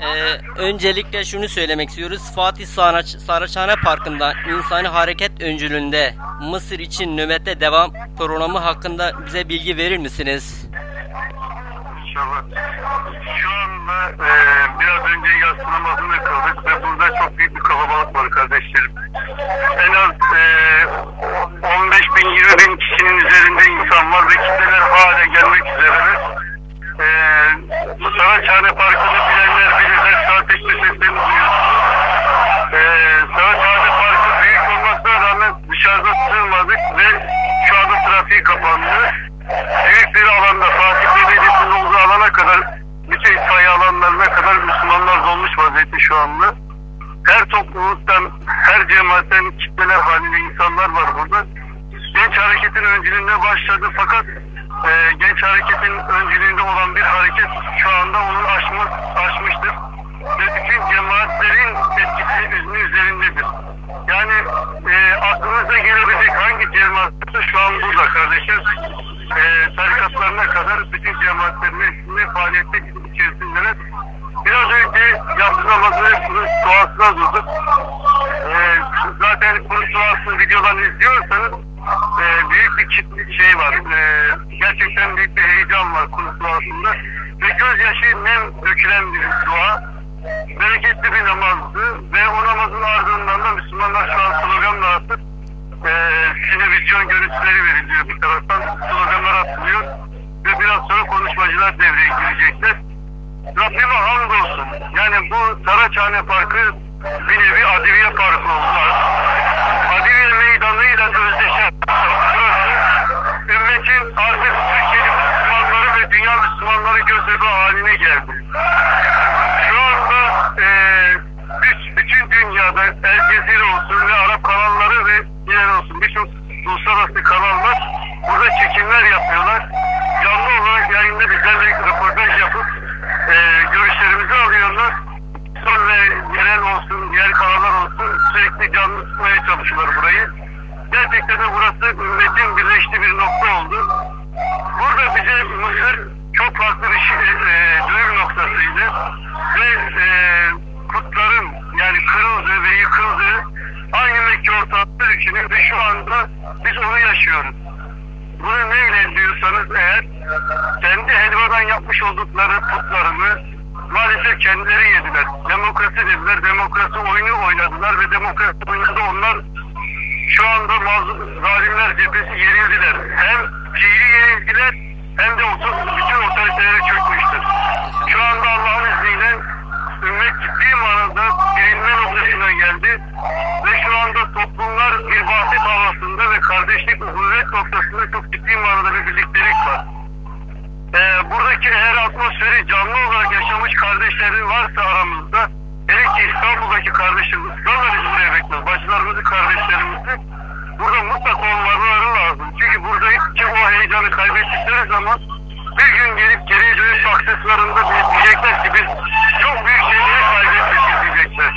Ee, öncelikle şunu söylemek istiyoruz. Fatih Saraç, Saraçhane Parkı'nda insani hareket öncülüğünde Mısır için nöbette devam programı hakkında bize bilgi verir misiniz? İnşallah. Şu anda e, biraz önce yaz namazını kıldık ve burada çok büyük bir kalabalık var kardeşlerim. En az e, 15 bin 20 bin kişinin üzerinde insan var ve kitleler hala gelmek üzereler. E, bu Saraçhane Parkı'nı bilenler bilirler. Ekme seslerini duyuyorsunuz. E, Saraçhane Parkı büyük olmasına rağmen dışarıda sığmadık ve şu anda trafiği kapandı. Büyük bir alanda Fatih Belediyesi'nin olduğu alana kadar bütün itfaiye alanlarına kadar Müslümanlar dolmuş vaziyette şu anda. Her topluluktan, her cemaatten kitleler halinde insanlar var burada. Genç hareketin öncülüğünde başladı fakat e, genç hareketin öncülüğünde olan bir hareket şu anda onu aşmış, aşmıştır. Ve bütün cemaatlerin etkisi üznü üzerindedir. Yani e, aklınıza gelebilecek hangi cemaat şu an burada kardeşler e, tarikatlarına kadar bütün cemaatlerin faaliyette içerisindeler. Biraz önce yatsı namazı Kudüs duasına durduk. E, zaten Kudüs duasını videodan izliyorsanız e, büyük bir kitle şey var. E, gerçekten büyük bir heyecan var Kudüs duasında. Ve gözyaşı nem dökülen bir dua. Bereketli bir namazdı ve o namazın ardından da Müslümanlar şu an sloganla atıp e, televizyon görüntüleri veriliyor bir taraftan sloganlar atılıyor ve biraz sonra konuşmacılar devreye girecekler. Rabbime hamdolsun. Yani bu Saraçhane Parkı bir nevi Adiviye Parkı oldu. Adiviye meydanıyla özdeşen burası ümmetin artık Türkiye'li Müslümanları ve dünya Müslümanları gözebi haline geldi. Şu anda e, biz- bütün dünyada El Cezire olsun ve Arap kanalları ve diğer olsun birçok uluslararası kanallar burada çekimler yapıyorlar. Canlı olarak yayında bizlerle röportaj yapıp e, görüşlerimizi alıyorlar. Son ve yerel olsun, diğer kanallar olsun sürekli canlı tutmaya çalışıyorlar burayı. Gerçekten de burası ümmetin birleştiği bir nokta oldu. Burada bize Mısır çok farklı bir şey, e, duyum noktasıydı. Ve e, putların yani kırıldı ve yıkıldı. Aynı Mekke ortalıkta düşünün ve şu anda biz onu yaşıyoruz. Bunu neyle diyorsanız eğer kendi helvadan yapmış oldukları putlarını maalesef kendileri yediler. Demokrasi dediler, demokrasi oyunu oynadılar ve demokrasi oynadı onlar şu anda mazlum, zalimler cephesi yenildiler. Hem fiili yenildiler hem de otor, bütün otoriteleri çökmüştür. Şu anda Allah'ın izniyle ümmet ciddi manada bilinme noktasına geldi ve şu anda toplumlar bir vahdet havasında ve kardeşlik, uhuvvet noktasında çok ciddi manada bir birliktelik var. Ee, buradaki eğer atmosferi canlı olarak yaşamış kardeşlerin varsa aramızda hele ki İstanbul'daki kardeşlerimiz ısrarla biz buraya bekliyoruz. Bacılarımızı, kardeşlerimizi burada mutlaka olmaları lazım. Çünkü buradaki o heyecanı kaybettikleri zaman bir gün gelip geriye dönüp baktıklarında diyecekler ki biz çok büyük şeyleri kaybetmişiz diyecekler.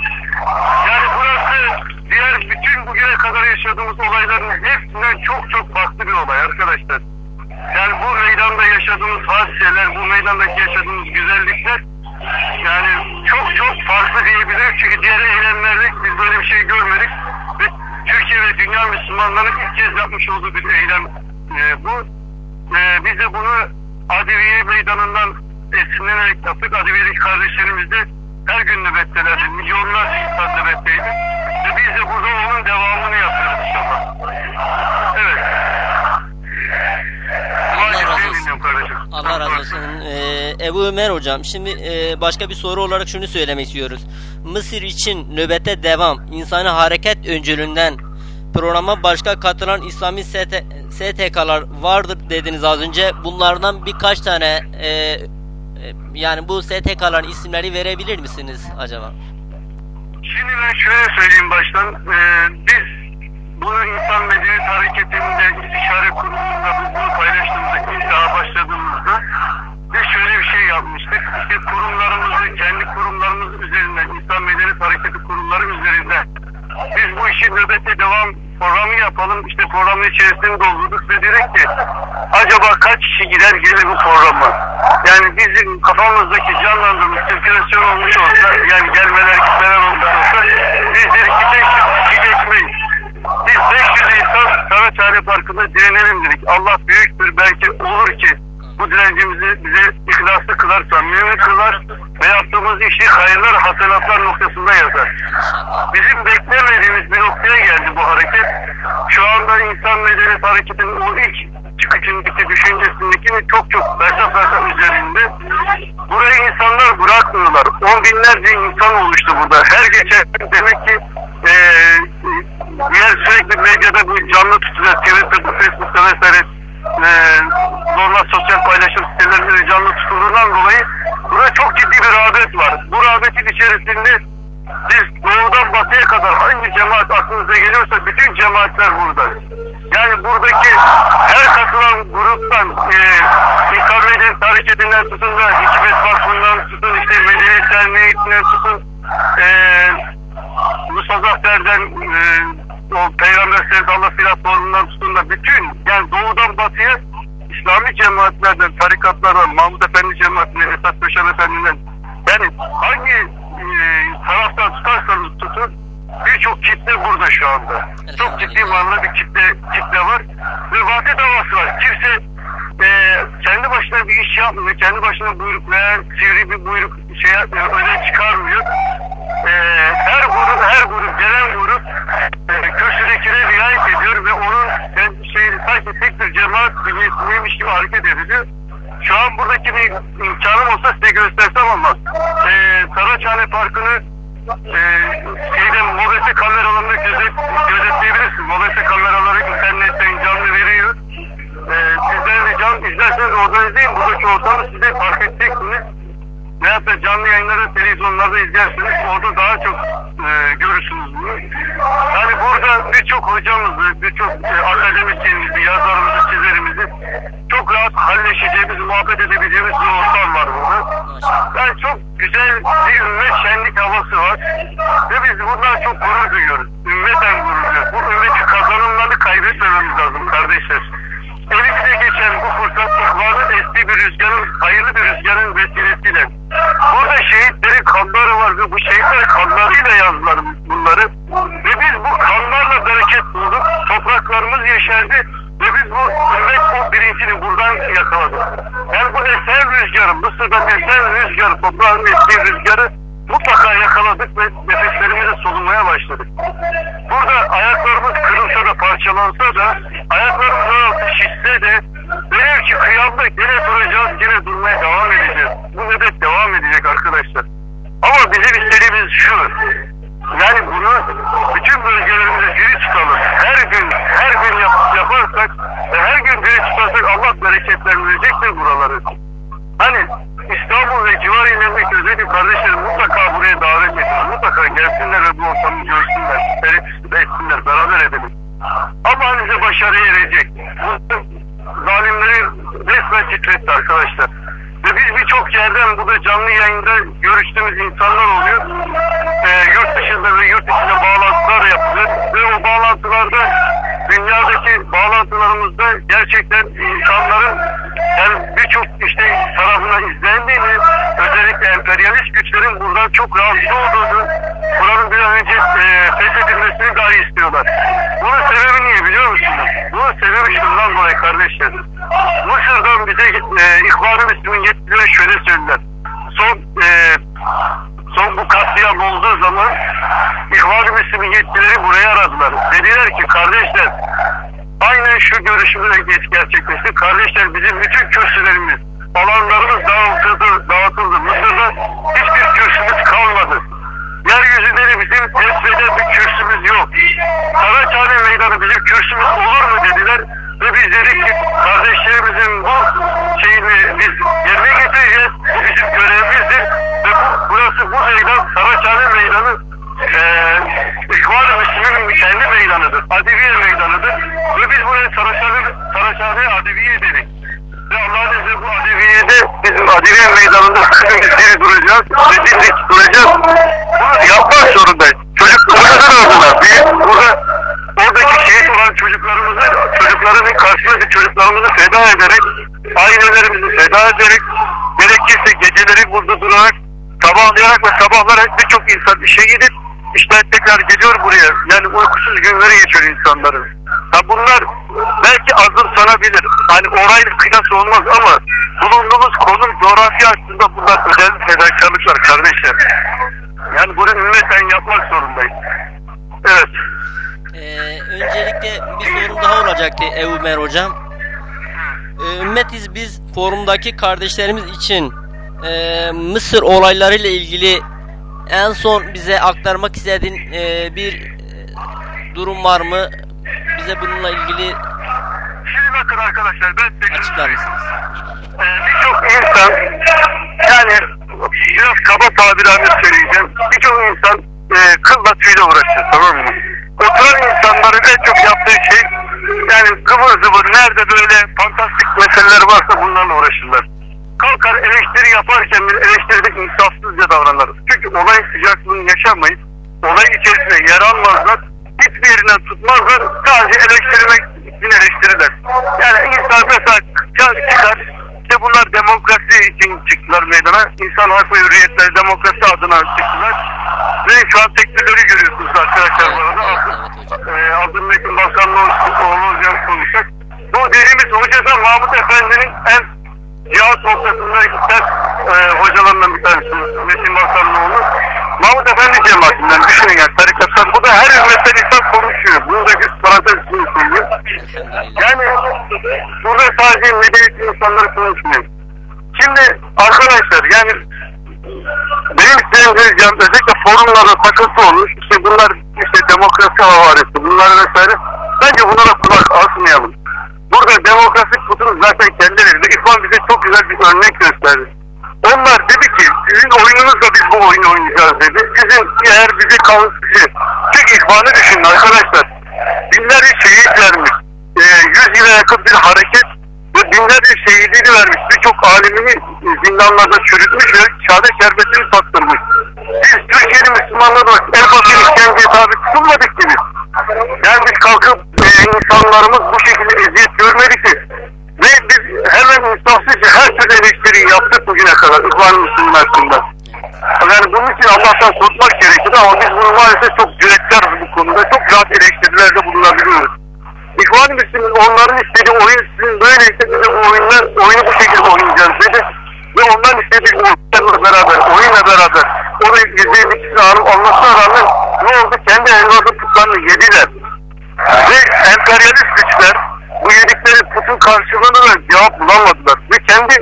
Yani burası diğer bütün bugüne kadar yaşadığımız olayların hepsinden çok çok farklı bir olay arkadaşlar. Yani bu meydanda yaşadığımız hadiseler, bu meydandaki yaşadığımız güzellikler yani çok çok farklı diyebiliriz. Çünkü diğer eylemlerde biz böyle bir şey görmedik. Ve Türkiye ve dünya Müslümanların ilk kez yapmış olduğu bir eylem e, bu. E, biz de bunu Adiviye meydanından esinlenerek yaptık. Adiviye'deki kardeşlerimiz de her gün nöbettelerdi. Milyonlarca insan nöbetteydi. Ve biz de burada onun devamını yapıyoruz inşallah. Evet. Dinliyorum kardeşim. Allah razı olsun. Ee, Ebu Ömer hocam şimdi e, başka bir soru olarak şunu söylemek istiyoruz. Mısır için nöbete devam insani hareket öncülüğünden programa başka katılan İslami ST, STK'lar vardır dediniz az önce. Bunlardan birkaç tane e, e, yani bu STK'ların isimleri verebilir misiniz acaba? Şimdi ben şöyle söyleyeyim baştan. Ee, biz bunu insan medeniyet hareketinde istişare kurulunda bunu paylaştığımızda ilk başladığımızda biz şöyle bir şey yapmıştık. İşte kurumlarımızı, kendi kurumlarımız üzerinden, insan medeniyet hareketi kurumları üzerinden biz bu işi nöbete devam programı yapalım. İşte programın içerisini doldurduk ve dedik ki acaba kaç kişi gider gelir bu programa? Yani bizim kafamızdaki canlandığımız sirkülasyon olmuş olsa yani gelmeler gitmeler olmuş olsa biz dedik ki 500 kişi geçmeyiz. Biz 500 insan Saraçhane Parkı'nda direnelim dedik. Allah büyüktür belki olur ki bu direncimizi bize ihlaslı kılar, samimi kılar ve yaptığımız işi hayırlar, hasenatlar noktasında yazar. Bizim beklemediğimiz bir noktaya geldi bu hareket. Şu anda insan medeniyet hareketinin o ilk çıkışındaki düşüncesindekini çok çok bersak bersak üzerinde. Burayı insanlar bırakmıyorlar. On binlerce insan oluştu burada. Her geçen demek ki eee diğer sürekli medyada bu canlı tutuluyor. Twitter'da, Facebook'ta vesaire eee normal sosyal paylaşım sitelerinde de canlı tutulduğundan dolayı burada çok ciddi bir rağbet var. Bu rağbetin içerisinde biz doğudan batıya kadar hangi cemaat aklınıza geliyorsa bütün cemaatler burada. Yani buradaki her katılan gruptan e, İlkan Medeniyet Hareketi'nden tutun da Hikmet Vakfı'ndan tutun işte Medeniyet Derneği'nden tutun e, Mustafa Zafer'den e, o Peygamber Sevdallah platformundan tutun da bütün yani doğudan batıya İslami cemaatlerden, tarikatlardan, Mahmut Efendi cemaatinden, Esat Paşa Efendi'den yani hangi e, taraftan tutarsanız tutun birçok kitle burada şu anda. Çok ciddi manada bir kitle kitle var ve vahdet havası var. Kimse e, kendi başına bir iş yapmıyor. Kendi başına buyruk veya sivri bir buyruk şey yapmıyor. Öne çıkarmıyor. E, her grup her grup gelen grup e, kürsüdekine riayet ediyor ve onun şey, sanki tek bir cemaat bünyesindeymiş gibi hareket ediliyor. Şu an buradaki bir imkanım olsa size göstersem ama e, Saraçhane Parkı'nı e, şeyden mobese kameralarını gözet, gözetleyebilirsin. Mobese kameraları internetten canlı veriyor. E, de canlı izlerseniz orada izleyin. Buradaki ortamı size fark edeceksiniz. Veyahut canlı yayınları televizyonlarda izlersiniz. Orada daha çok e, görürsünüz bunu. Yani burada birçok hocamızı, birçok e, akademisyenimizi, yazarımızı, çizerimizi çok rahat halleşeceğimiz, muhabbet edebileceğimiz bir ortam var burada. Yani çok güzel bir ümmet şenlik havası var. Ve biz bundan çok gurur duyuyoruz. Ümmeten gurur duyuyoruz. Bu ümmetin kazanımlarını kaybetmememiz lazım kardeşler. Elimize geçen bu fırsat ihvanın eski bir rüzgarın, hayırlı bir rüzgarın vesilesiyle. Burada şehitlerin kanları var ve bu şehitler kanlarıyla yazdılar bunları. Ve biz bu kanlarla bereket bulduk. Topraklarımız yeşerdi. Ve biz bu ümmet bu birincini buradan yakaladık. Yani bu esen rüzgarı, Mısır'dan esen rüzgarı, toprağın eski rüzgarı mutlaka yakaladık ve nefeslerimizi solunmaya başladık. Burada ayaklarımız kırılsa da parçalansa da ayaklarımız arası şişse de velev ki kıyamda gene duracağız, gene durmaya devam edeceğiz. Bu nöbet devam edecek arkadaşlar. Ama bizim istediğimiz şu. Yani bunu bütün bölgelerimize geri çıkalım. Her gün, her gün yap, yaparsak ve her gün geri çıkarsak Allah bereketlendirecektir buraları. Hani İstanbul ve civar illerindeki özellikle kardeşlerim mutlaka buraya davet edin. Mutlaka gelsinler ve bu ortamı görsünler. Teneffüs etsinler, beraber edelim. Ama bize başarıya erecek. Zalimleri resmen titretti arkadaşlar. Ve biz birçok yerden burada canlı yayında görüştüğümüz insanlar oluyor. Ee, yurt dışında ve yurt içinde bağlantılar yapılıyor. Ve o bağlantılarda dünyadaki bağlantılarımızda gerçekten insanların yani birçok işte tarafından izlendiğini özellikle emperyalist güçlerin buradan çok rahatsız olduğunu buranın bir an önce e, fethedilmesini dahi istiyorlar. Bunun sebebi niye biliyor musunuz? Bunun sebebi şundan dolayı kardeşler. Mısır'dan bize e, İhvan-ı Müslüm'ün şöyle söylediler. Son e, son bu katliam olduğu zaman İhvan-ı Müslüm'ün buraya aradılar. Dediler ki kardeşler aynen şu görüşümüzle geç gerçekleşti. Kardeşler bizim bütün kürsülerimiz, alanlarımız dağıtıldı, dağıtıldı. Mısır'da hiçbir kürsümüz kalmadı. Yeryüzünde de bizim tesbihden bir kürsümüz yok. Saraçhane meydanı bizim kürsümüz olur mu dediler. Ve biz dedik ki kardeşlerimizin bu şeyini biz yerine getireceğiz. Bizim görevimizdir. Ve bu, burası bu meydan Saraçhane meydanı eee İhvan-ı Müslüman'ın kendi meydanıdır. Adiviye meydanıdır. Ve biz buraya Saraçhane Adiviye dedik. Ve Allah'ın izniyle bu Adiviye'de bizim Adiviye meydanında hepimiz diri duracağız ve dimdik duracağız. Bunu yapmak zorundayız. Çocuklarımızı öldüler. Biz burada oradaki çocuklarımızı, çocuklarının karşısında çocuklarımızı feda ederek, ailelerimizi feda ederek, gerekirse geceleri burada durarak, sabahlayarak ve sabahlara birçok insan işe gidip, işte tekrar geliyor buraya. Yani uykusuz günleri geçiyor insanların. Ha bunlar belki azımsanabilir. Hani orayla kıyas olmaz ama bulunduğumuz konum coğrafya açısından bunlar önemli fedakarlıklar kardeşler. Yani bunu ümmeten yapmak zorundayız. Evet. Ee, öncelikle bir sorum daha olacaktı Ebumer hocam. Ee, ümmetiz biz forumdaki kardeşlerimiz için e, Mısır olaylarıyla ilgili en son bize aktarmak istediğin e, bir e, durum var mı? Bize bununla ilgili Şimdi bakın arkadaşlar ben size açıklar mısınız? Ee, birçok insan yani biraz kaba tabirlerle söyleyeceğim. Birçok insan e, kılla tüyle uğraşıyor tamam mı? Oturan insanların en çok yaptığı şey yani kıvır zıvır nerede böyle fantastik meseleler varsa bunlarla uğraşırlar. Kalkar eleştiri yaparken bir eleştiride insafsızca davranırlar. Çünkü olayın sıcaklığını yaşamayıp olay içerisinde yer almazlar. Hiçbir yerinden tutmazlar. Sadece eleştirmek için eleştirirler. Yani insan mesela çıkar, işte bunlar demokrasi için çıktılar meydana. İnsan hak ve hürriyetler demokrasi adına çıktılar. Ve şu an teknoloji görüyorsunuz arkadaşlar bu arada. Hocam. Ee, Abdülmetin Bakanlığı oğlu hocam konuşacak. Bu dediğimiz hocası Mahmut Efendi'nin en cihat noktasında giden e, hocalarından bir tanesi. Metin Bakanlıoğlu. Mahmut Efendi cemaatinden düşünün yani tarikattan. Bu da her ümmetten insan konuşuyor. Bunu da bir parantez için. Yani burada sadece medeniyet insanları konuşmuyor. Şimdi arkadaşlar yani benim size vereceğim özellikle forumlarda takıntı olmuş. İşte bunlar işte demokrasi havarisi bunlar vesaire. Bence bunlara kulak asmayalım. Burada demokrasi kutunu zaten kendileri. İkbal bize çok güzel bir örnek gösterdi. Onlar dedi ki sizin oyununuzla biz bu oyunu oynayacağız dedi. Sizin eğer bizi kalıcı. Çünkü ihvanı düşünün arkadaşlar. Binlerce şehit vermiş. Ee, yüz yıla yakın bir hareket ve binlerce şehidini vermiş. Birçok alimini zindanlarda çürütmüş ve şehadet şerbetini tattırmış. Biz Türkiye'li Müslümanlar olarak en basit işkenceye tabi tutulmadık ki biz. Yani biz kalkıp e, insanlarımız bu şekilde eziyet görmedik ki. Ve biz hemen insafsızca her türlü eleştiriyi yaptık bugüne kadar İhvan Müslüman hakkında. Yani bunun için Allah'tan korkmak gerekir ama biz bunu maalesef çok cüretkarız bu konuda. Çok rahat eleştirilerde bulunabiliyoruz. İhvan Müslüman onların istediği oyun sizin böyleyse biz de oyunlar, oyunu bu şekilde oynayacağız dedi. Ve onların istediği oyunlarla beraber, oyunla beraber onu izleyip ikisini alıp almasına rağmen ne oldu? Kendi evladı putlarını yediler. Ve emperyalist güçler bu yedikleri putun karşılığında da cevap bulamadılar. Ve kendi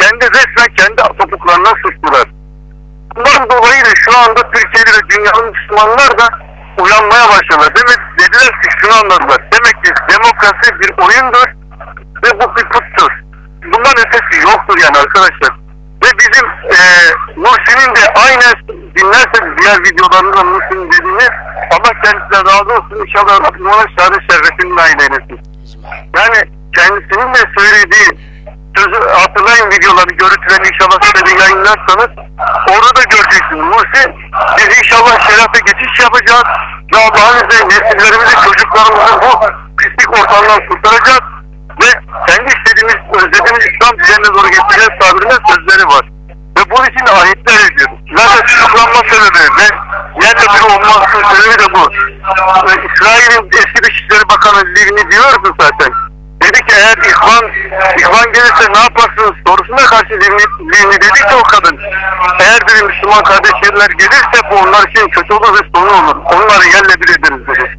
kendi resmen kendi topuklarına sıktılar. Bundan dolayı şu anda Türkiye'de ve dünyanın Müslümanlar da uyanmaya başladılar. Demek dediler ki şunu anladılar. Demek ki demokrasi bir oyundur ve bu bir puttur. Bundan ötesi yoktur yani arkadaşlar. Ve bizim e, Nursi'nin de aynen dinlerseniz diğer videolarında Nursi'nin dediğini Allah kendisinden razı olsun. İnşallah Rabbim ona şehadet şerefini nail. Yani kendisinin de söylediği sözü hatırlayın videoları görüntülerini inşallah size de yayınlarsanız orada da göreceksiniz. Muhsin biz inşallah şerefe geçiş yapacağız ve Allah'ın izniyle nesillerimizi çocuklarımızı bu pislik ortamdan kurtaracağız ve kendi istediğimiz özlediğimiz İslam düzenine doğru getireceğiz tabirinde sözleri var. Ve bunun için ayetler ediyor. Zaten tutuklanma sebebi olmasının sebebi de bu. Ve İsrail'in eski Dışişleri Bakanı Livni diyordu zaten. Dedi ki eğer ihvan, ihvan gelirse ne yaparsınız sorusuna karşı Livni, Livni dedi ki o kadın. Eğer bir Müslüman kardeşler gelirse bu onlar için kötü olur ve sonu olur. Onları yerle bir dedi.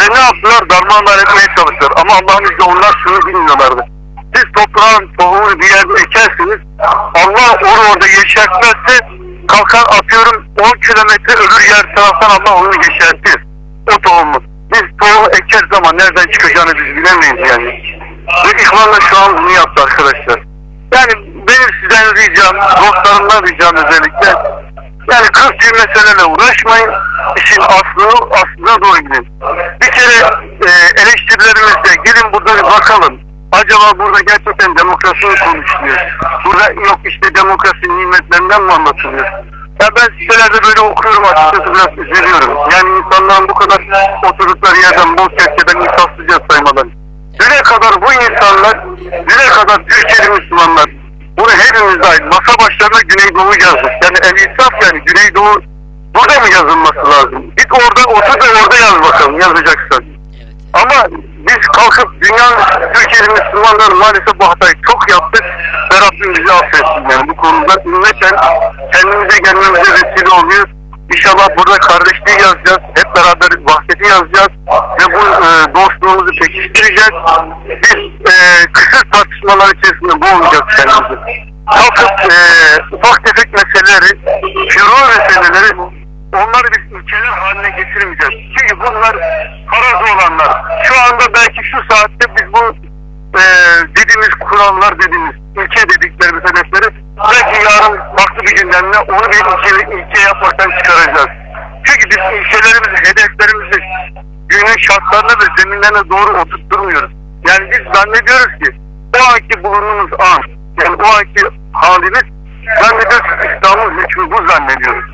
Ve ne yaptılar? Darmanlar etmeye çalıştılar. Ama Allah'ın izniyle onlar şunu bilmiyorlardı. Siz toprağın tohumu bir yerde ekersiniz. Allah onu orada yeşertmezse kalkar atıyorum 10 kilometre öbür yer taraftan Allah onu yeşertir. O tohumu. Biz tohumu ekeriz ama nereden çıkacağını biz bilemeyiz yani. Ve İhvan'la şu an bunu yaptı arkadaşlar. Yani benim sizden ricam, dostlarımdan ricam özellikle yani kız bir meseleyle uğraşmayın. İşin aslını, aslına doğru gidin. Bir kere e, eleştirilerimizde gelin burada bir bakalım. Acaba burada gerçekten demokrasi mi konuşuluyor? Burada yok işte demokrasi nimetlerinden mi anlatılıyor? Ya ben sitelerde böyle okuyorum açıkçası biraz üzülüyorum. Yani insanların bu kadar oturdukları yerden bol kerkeden insafsızca saymaları. Düne kadar bu insanlar, düne kadar Türkiye'li Müslümanlar bunu hepimiz dahil masa başlarına Güneydoğu yazmış. Yani el insaf yani Güneydoğu burada mı yazılması lazım? Git orada otur da orada yaz bakalım yazacaksan. Ama biz kalkıp dünyanın Türkiye'li Müslümanlar maalesef bu hatayı çok yaptık ve Rabbim bizi affetsin yani bu konuda ümmeten kendimize gelmemize vesile oluyor. İnşallah burada kardeşliği yazacağız. Hep beraber vahdeti yazacağız. Ve bu e, dostluğumuzu pekiştireceğiz. Biz e, kısır tartışmalar içerisinde boğmayacağız kendimizi. Kalkıp e, ufak tefek meseleleri, furu meseleleri onları biz ülkeler haline getirmeyeceğiz. Çünkü bunlar farazi olanlar. Şu anda belki şu saatte biz bu e, dediğimiz kurallar dediğimiz ülke dediklerimiz hedefleri belki yarın farklı bir gündemle onu bir ülke, ülke yapmaktan çıkaracağız. Çünkü biz ülkelerimizi, hedeflerimizi günün şartlarına ve zeminlerine doğru oturtturmuyoruz. Yani biz zannediyoruz ki o anki bulunduğumuz an, yani o anki halimiz zannediyoruz ki İslam'ın hükmü bu zannediyoruz.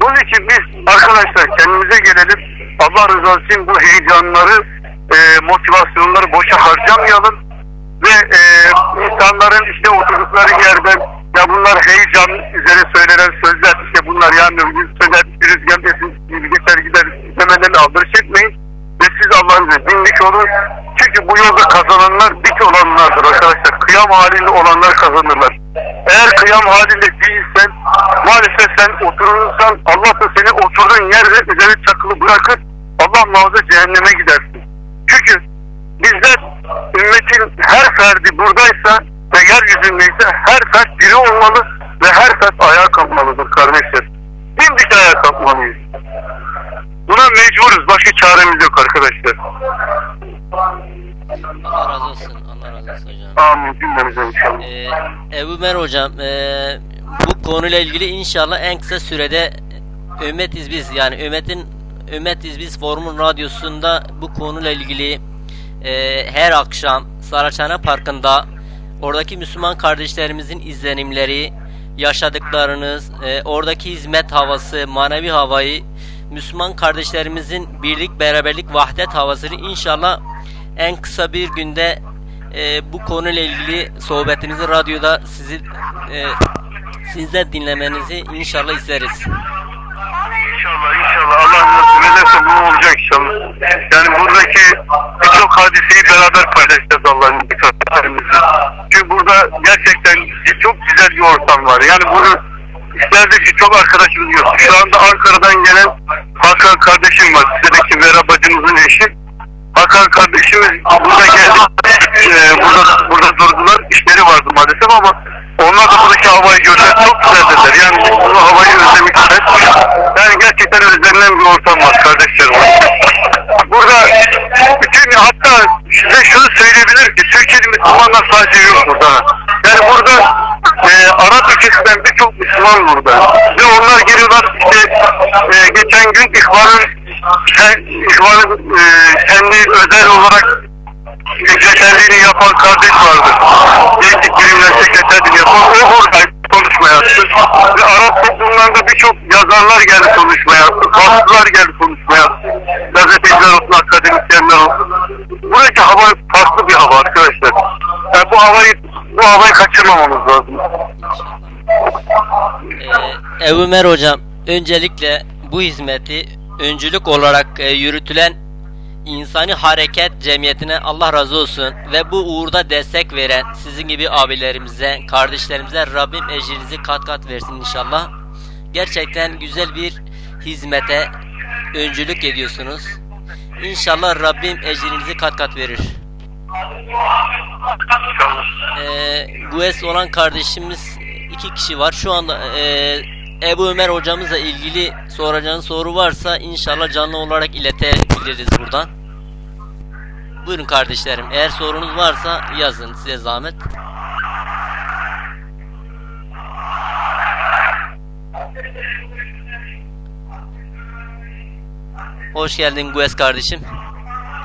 Bunun için biz arkadaşlar kendimize gelelim. Allah rızası için bu heyecanları, e, motivasyonları boşa harcamayalım. Ve e, insanların işte oturdukları yerden ya bunlar heyecan üzere söylenen sözler işte bunlar yani biz söyler biriz gelmesin gibi geçer gider demelerini aldırış etmeyin. Ve siz Allah'ın izniyle dinlik olun. Çünkü bu yolda kazananlar bit olanlardır arkadaşlar. Kıyam halinde olanlar kazanırlar. Eğer kıyam halinde değilsen maalesef sen oturursan Allah da seni oturduğun yerde üzerine çakılı bırakır. Allah muhafaza cehenneme gidersin. Çünkü bizler ümmetin her ferdi buradaysa ve yeryüzündeyse her fert biri olmalı ve her fert ayağa kalkmalıdır kardeşler. Dimdik ayağa kalkmalıyız. Buna mecburuz. Başka çaremiz yok arkadaşlar. Allah razı olsun. Allah razı olsun hocam. Amin cümlemize inşallah. Ee, Ebu Mer hocam e, bu konuyla ilgili inşallah en kısa sürede Ümmetiz Biz yani Ümmetin Ümmetiz Biz Forumun radyosunda bu konuyla ilgili e, her akşam Saraçhane Parkı'nda oradaki Müslüman kardeşlerimizin izlenimleri, yaşadıklarınız, e, oradaki hizmet havası, manevi havayı, Müslüman kardeşlerimizin birlik, beraberlik, vahdet havasını inşallah en kısa bir günde e, bu konuyla ilgili sohbetinizi radyoda sizi e, sizler dinlemenizi inşallah isteriz. İnşallah inşallah Allah nasip ederse bu olacak inşallah. Yani buradaki birçok hadiseyi beraber paylaşacağız Allah'ın dikkatlerimizle. Çünkü burada gerçekten çok güzel bir ortam var. Yani bunu isterdik ki çok arkadaşımız yok. Şu anda Ankara'dan gelen Hakan kardeşim var. Sizdeki Vera bacımızın eşi. Hakan kardeşimiz burada geldi. Ee, burada, burada durdular. İşleri vardı maalesef ama onlar da buradaki havayı gördüler. Çok güzel dediler. Yani bu havayı özlemişler. Yani gerçekten özlenilen bir ortam var kardeşlerim. Burada bütün hatta size şunu söyleyebilir ki Türkiye'de Müslümanlar sadece yok burada. Yani burada e, Arap ülkesinden birçok Müslüman burada. Ve onlar geliyorlar işte e, geçen gün İhvan'ın sen, İhvan'ın e, kendi özel olarak sekreterliğini yapan kardeş vardı. Gençlik bilimler sekreterliğini yapan o orada konuşma yaptı. Ve Arap toplumlarında birçok yazarlar geldi konuşma yaptı. Bastılar geldi konuşma yaptı. Gazeteciler olsun, akademisyenler olsun. Buradaki hava farklı bir hava arkadaşlar. Yani bu havayı bu havayı kaçırmamamız lazım. Ee, Ebu Mer hocam öncelikle bu hizmeti öncülük olarak e, yürütülen İnsani Hareket Cemiyeti'ne Allah razı olsun ve bu uğurda destek veren sizin gibi abilerimize, kardeşlerimize Rabbim ecrinizi kat kat versin inşallah. Gerçekten güzel bir hizmete öncülük ediyorsunuz. İnşallah Rabbim ecrinizi kat kat verir. Ee, Gues olan kardeşimiz iki kişi var. Şu anda e, Ebu Ömer hocamızla ilgili soracağınız soru varsa inşallah canlı olarak iletebiliriz buradan. Buyurun kardeşlerim. Eğer sorunuz varsa yazın size zahmet. Hoş geldin Gues kardeşim.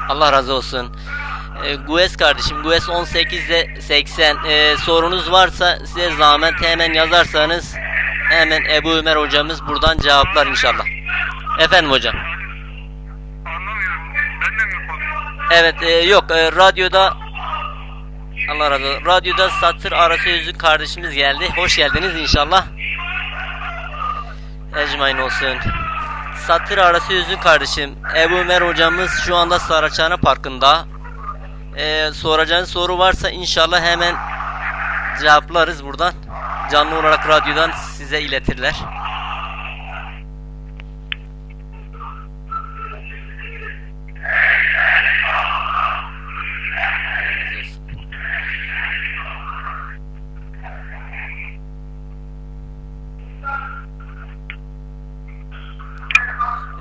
Allah razı olsun. E, Gues kardeşim, Gues 18'de 80 e, sorunuz varsa size zahmet hemen yazarsanız hemen Ebu Ömer hocamız buradan cevaplar inşallah. Efendim hocam. Anlamıyorum. Ben de mi konuşuyorum? Evet e, yok e, radyoda Allah razı olsun. Radyoda satır arası yüzük kardeşimiz geldi. Hoş geldiniz inşallah. Ecmain olsun. Satır arası yüzük kardeşim. Ebu Ömer hocamız şu anda Saraçhane Parkı'nda. E, soracağınız soru varsa inşallah hemen cevaplarız buradan. Canlı olarak radyodan size iletirler.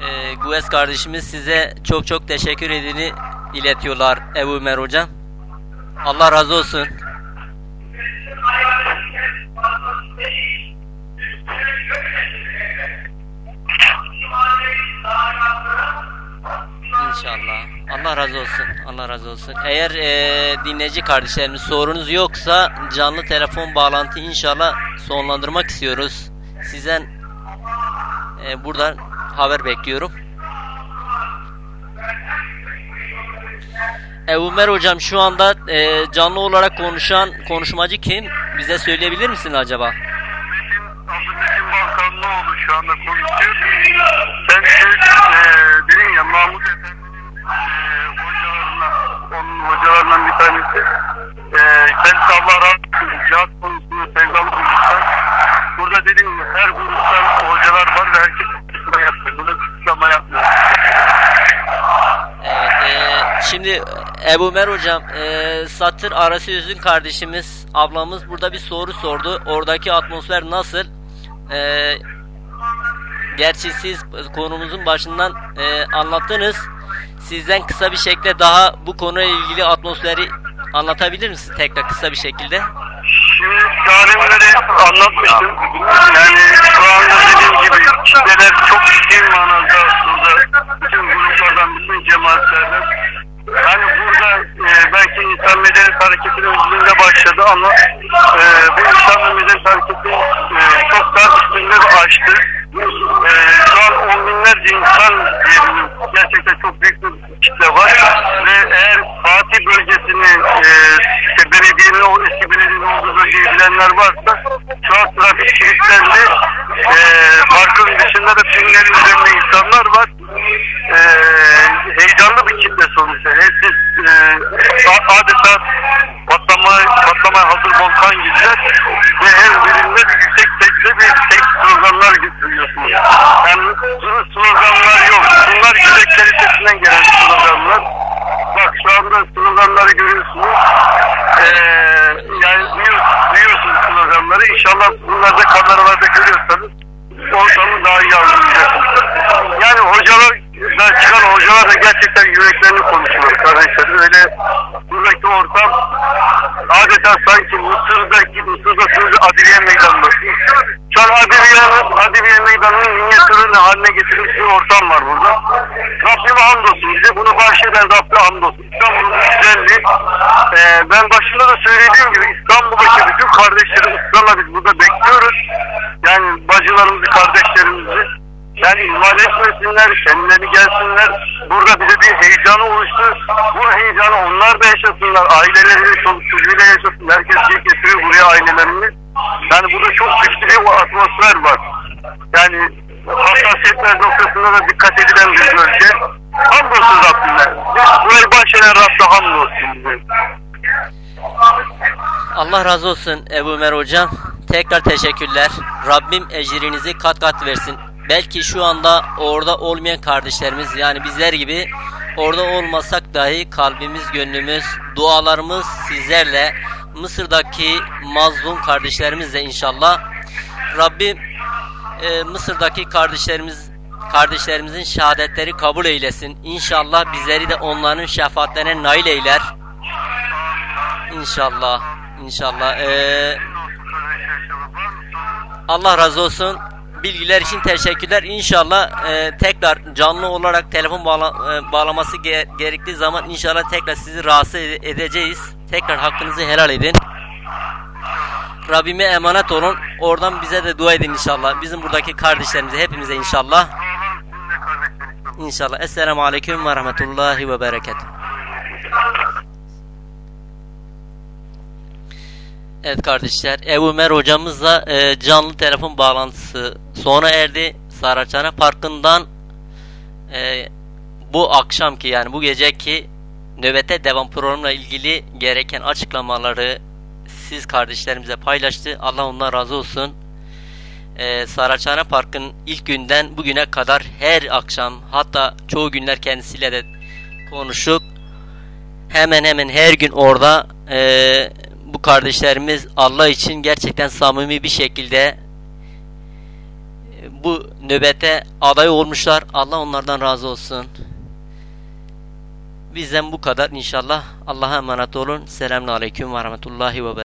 Ee, kardeşimiz size çok çok teşekkür edini iletiyorlar Ebu Ömer hocam. Allah razı olsun. İnşallah. Allah razı olsun. Allah razı olsun. Eğer e, dinleyici kardeşlerimiz sorunuz yoksa canlı telefon bağlantı inşallah sonlandırmak istiyoruz. Sizden e, buradan haber bekliyorum. Ebu Ömer hocam şu anda e, canlı olarak konuşan konuşmacı kim? Bize söyleyebilir misin acaba? Balkanlıoğlu şu anda konuşuyor. Sen de e, dedin ya Mahmut Efendi'nin e, onun hocalarından bir tanesi. E, kendisi Allah razı olsun. Cihat konusunda sevdalı insan. Burada dediğim gibi her gruptan hocalar var ve herkes kısıtlama yapıyor. Burada kısıtlama yapmıyor. Evet, e, şimdi Ebu Ömer hocam, e, satır arası yüzün kardeşimiz, ablamız burada bir soru sordu. Oradaki atmosfer nasıl? E, gerçi siz konumuzun başından e, anlattınız. Sizden kısa bir şekilde daha bu konuyla ilgili atmosferi anlatabilir misiniz tekrar kısa bir şekilde? Şimdi zalimleri anlatmıştım. Yani şu anda dediğim gibi kitleler çok ciddi manada burada bütün gruplardan, bütün cemaatlerden. Yani burada e, belki insan medeniyet hareketinin üstünde başladı ama e, bu insan medeniyet hareketi e, çok daha üstünde açtı. E, şu an on binlerce insan diyebilirim. Gerçekten çok büyük bir kitle var. Ve eğer Fatih bölgesini e, işte belediyenin o eski belediyenin olduğu bölgeyi bilenler varsa şu an trafik kilitlendi. E, parkın dışında da tünelin üzerinde insanlar var. E, heyecanlı bir sonuçta. Hepsi e, adeta patlamaya, patlamaya hazır volkan gibiler. Ve her birinde bir yüksek sesle bir tek sloganlar duyuyorsunuz. Yani bu sloganlar yok. Bunlar yürek kalitesinden gelen sloganlar. Bak şu anda sloganları görüyorsunuz. Ee, yani duyuyor, duyuyorsunuz sloganları. İnşallah bunları da kameralarda görüyorsanız ortamı daha iyi anlayacaksınız. Yani hocalar da çıkan hocalar da gerçekten yüreklerini konuşuyor kardeşler. Öyle buradaki ortam adeta sanki Mısır'daki Mısır'da sözü Adiviye Meydanı'nda. Şu an Adiviye, Adiviye Meydanı'nın minyatürünü haline getirilmiş bir ortam var burada. Rabbime hamdolsun. Bize bunu bahşeden Rabbime hamdolsun. İstanbul'un güzelliği. Ee, ben başında da söylediğim gibi İstanbul'daki bütün kardeşleri ısrarla biz burada bekliyoruz. Yani bacılarımızı, kardeşlerimizi. Yani ihmal etmesinler, kendileri gelsinler. Burada bize bir heyecanı oluştu. Bu heyecanı onlar da yaşasınlar. Aileleri, çoluk çocuğuyla yaşasın. Herkes şey getiriyor buraya ailelerini. Yani burada çok güçlü bir atmosfer var. Yani hassasiyetler noktasında da dikkat edilen bir bölge. Hamdolsun Rabbime. Burayı bahşeden Rabbime hamdolsun. Allah razı olsun Ebu Ömer hocam. Tekrar teşekkürler. Rabbim ecrinizi kat kat versin. Belki şu anda orada olmayan kardeşlerimiz yani bizler gibi orada olmasak dahi kalbimiz, gönlümüz, dualarımız sizlerle Mısır'daki mazlum kardeşlerimizle inşallah. Rabbim e, Mısır'daki kardeşlerimiz kardeşlerimizin şehadetleri kabul eylesin. İnşallah bizleri de onların şefaatlerine nail eyler. İnşallah. İnşallah. Ee, Allah razı olsun. Bilgiler için teşekkürler. İnşallah e, tekrar canlı olarak telefon bağla- e, bağlaması ge- gerektiği zaman inşallah tekrar sizi rahatsız ede- edeceğiz. Tekrar hakkınızı helal edin. Rabbime emanet olun. Oradan bize de dua edin inşallah. Bizim buradaki kardeşlerimize hepimize inşallah. İnşallah. Esselamu Aleyküm ve Rahmetullahi ve Berekatuhu. Evet kardeşler, Ebu Ömer hocamızla e, canlı telefon bağlantısı sona erdi. Saraçhane Parkı'ndan e, bu akşamki yani bu geceki nöbete devam programıyla ilgili gereken açıklamaları siz kardeşlerimize paylaştı. Allah ondan razı olsun. Ee, Saraçhane Park'ın ilk günden bugüne kadar her akşam hatta çoğu günler kendisiyle de konuştuk. Hemen hemen her gün orada ee, bu kardeşlerimiz Allah için gerçekten samimi bir şekilde e, bu nöbete aday olmuşlar. Allah onlardan razı olsun. Bizden bu kadar inşallah. Allah'a emanet olun. Selamun Aleyküm ve Rahmetullahi ve.